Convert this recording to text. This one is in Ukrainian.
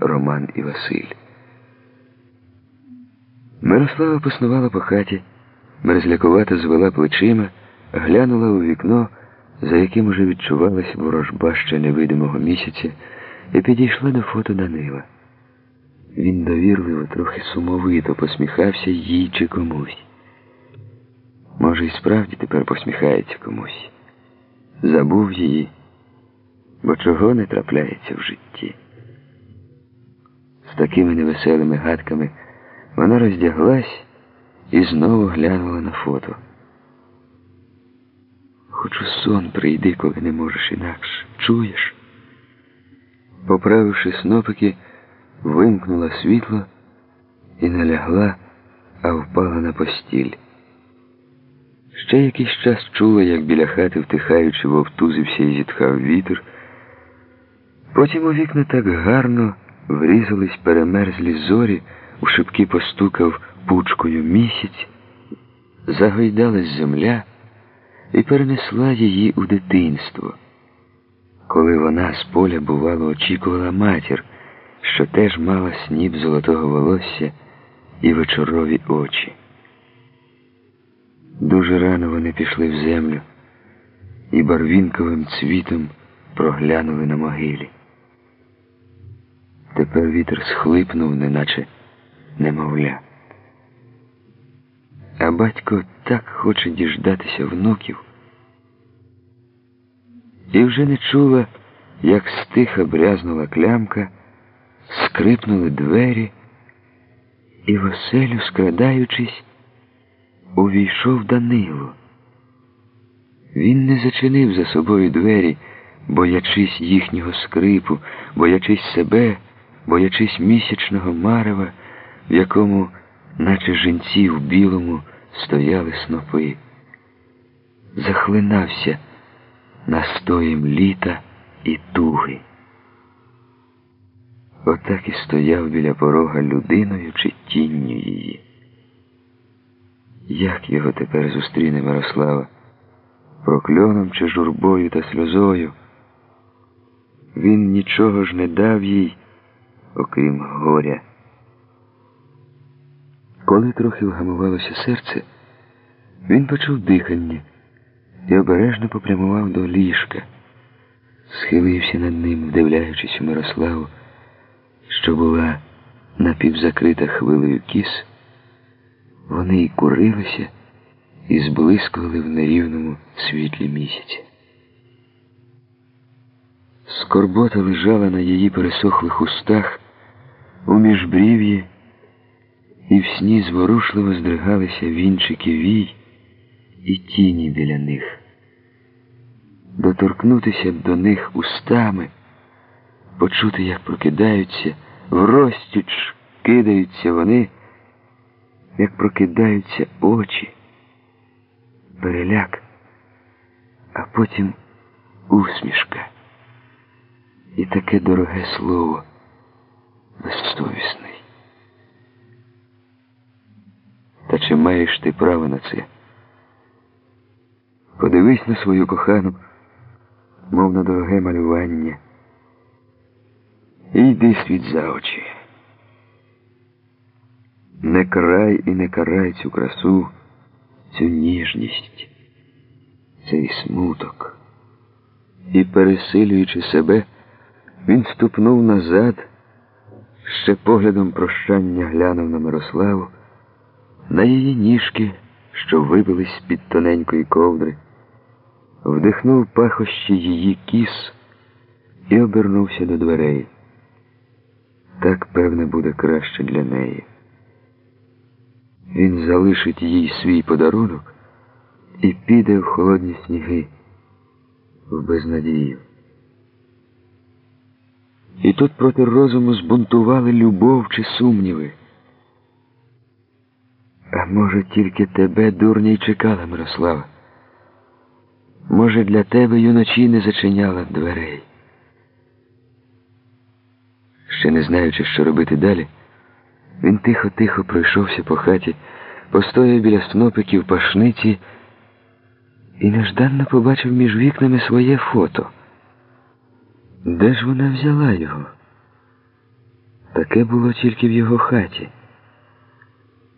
Роман і Василь. Мирослава поснувала по хаті, мерзлякувато звела плечима, глянула у вікно, за яким уже відчувалась ворожба ще невидимого місяця, і підійшла до фото Данила. Він довірливо, трохи сумовито посміхався їй чи комусь. Може, і справді тепер посміхається комусь. Забув її, бо чого не трапляється в житті. Такими невеселими гадками вона роздяглась і знову глянула на фото. Хочу сон прийди, коли не можеш інакше. Чуєш? Поправивши снопики, вимкнула світло і налягла, а впала на постіль. Ще якийсь час чула, як біля хати, втихаючи, вовтузився і зітхав вітер. Потім у вікна так гарно врізались перемерзлі зорі, у шибки постукав пучкою місяць, загойдалась земля і перенесла її у дитинство, коли вона з поля, бувало, очікувала матір, що теж мала сніп золотого волосся і вечорові очі. Дуже рано вони пішли в землю і барвінковим цвітом проглянули на могилі. Тепер вітер схлипнув, неначе немовля. А батько так хоче діждатися внуків. І вже не чула, як стиха брязнула клямка, скрипнули двері, і в скрадаючись, увійшов Данило. Він не зачинив за собою двері, боячись їхнього скрипу, боячись себе, боячись місячного марева, в якому, наче жінці в білому, стояли снопи. Захлинався настоєм літа і туги. Отак і стояв біля порога людиною чи тінню її. Як його тепер зустріне Мирослава? Прокльоном чи журбою та сльозою? Він нічого ж не дав їй, окрім горя. Коли трохи вгамувалося серце, він почув дихання і обережно попрямував до ліжка, схилився над ним, вдивляючись у Мирославу, що була напівзакрита хвилею кіс. Вони й курилися і зблискували в нерівному світлі місяця. Скорбота лежала на її пересохлих устах у міжбрів'ї, і в сні зворушливо здригалися вінчики вій і тіні біля них. Доторкнутися до них устами, почути, як прокидаються, вростіч кидаються вони як прокидаються очі, переляк, а потім усмішка. І таке дороге слово безсовісний. Та чи маєш ти право на це? Подивись на свою кохану, мов на дороге малювання, і йди світ за очі. Не край і не карай цю красу, цю ніжність, цей смуток. І, пересилюючи себе, він ступнув назад, ще поглядом прощання глянув на Мирославу, на її ніжки, що вибились з-під тоненької ковдри, вдихнув пахощі її кіс і обернувся до дверей. Так, певне, буде краще для неї. Він залишить їй свій подарунок і піде в холодні сніги, в безнадію. І тут проти розуму збунтували любов чи сумніви. А може, тільки тебе, дурня, й чекала Мирослава? Може, для тебе юночі не зачиняла дверей? Ще не знаючи, що робити далі. Він тихо-тихо пройшовся по хаті, постояв біля снопиків пашниці і нежданно побачив між вікнами своє фото. Де ж вона взяла його? Таке було тільки в його хаті.